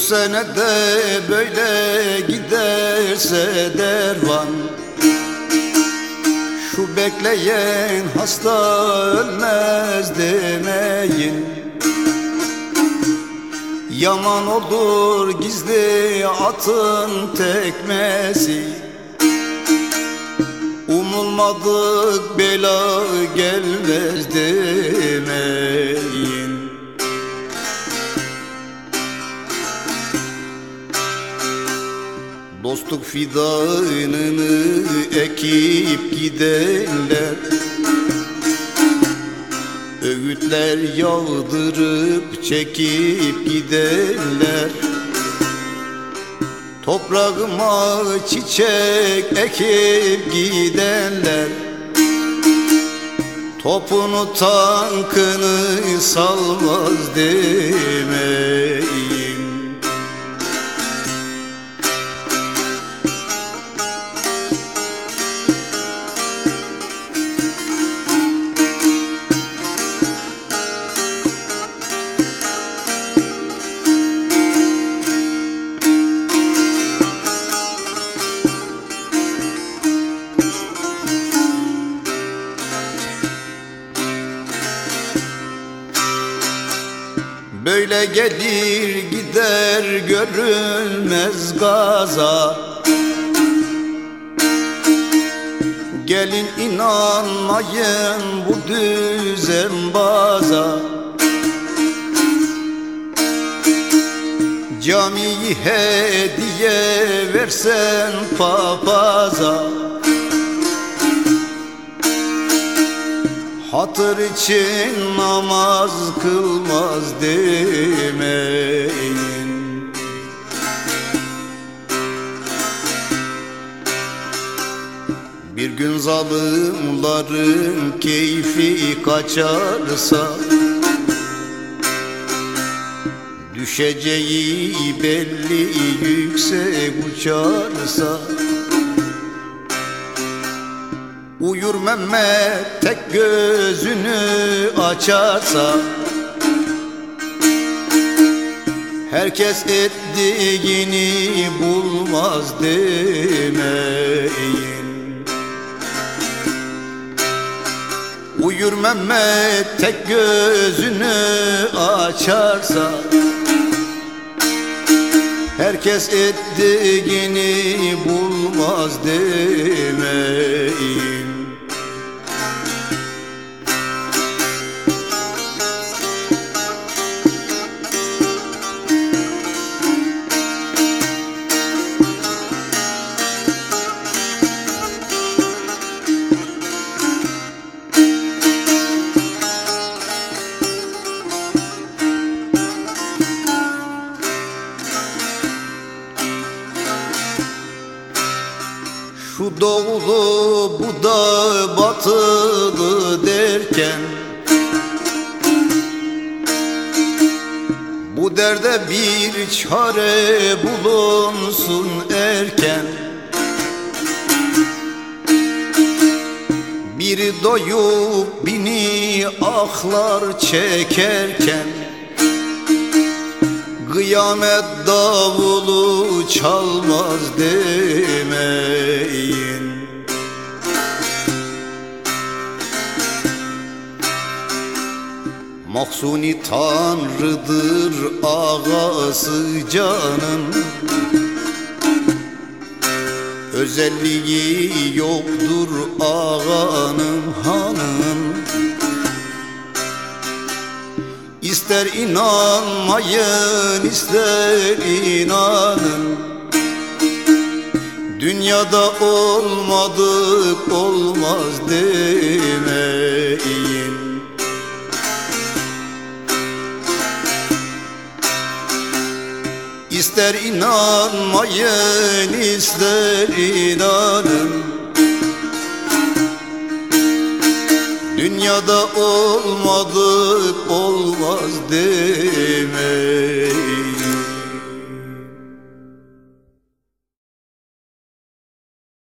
sene de böyle giderse dervan. Şu bekleyen hasta ölmez demeyin. Yaman olur gizli atın tekmesi. Umulmadık bela gelmez demeyin Dostluk fidanını ekip gidenler Öğütler yağdırıp çekip gidenler Toprağıma çiçek ekip gidenler. Topunu tankını salmaz demeyin Böyle gelir gider görülmez gaza. Gelin inanmayın bu düzenbaza Camiyi hediye versen papaza Hatır için namaz kılmaz demeyin. Bir gün zalimlerin keyfi kaçarsa Düşeceği belli yüksek uçarsa Mehmet tek gözünü açarsa Herkes ettiğini bulmaz demeyin. Uyur Mehmet tek gözünü açarsa Herkes ettiğini bulmaz demeyin doğulu bu da batılı derken. Bu derde bir çare bulunsun erken. Biri doyup bini ahlar çekerken Kıyamet davulu çalmaz demeyin. Mahsuni tanrıdır ağası canım. Özelliği yoktur ağanın hanım İster inanmayın ister inanın. Dünyada olmadık olmaz demeyin. İster inanmayın ister inanın Dünyada olmadık olmaz demeyin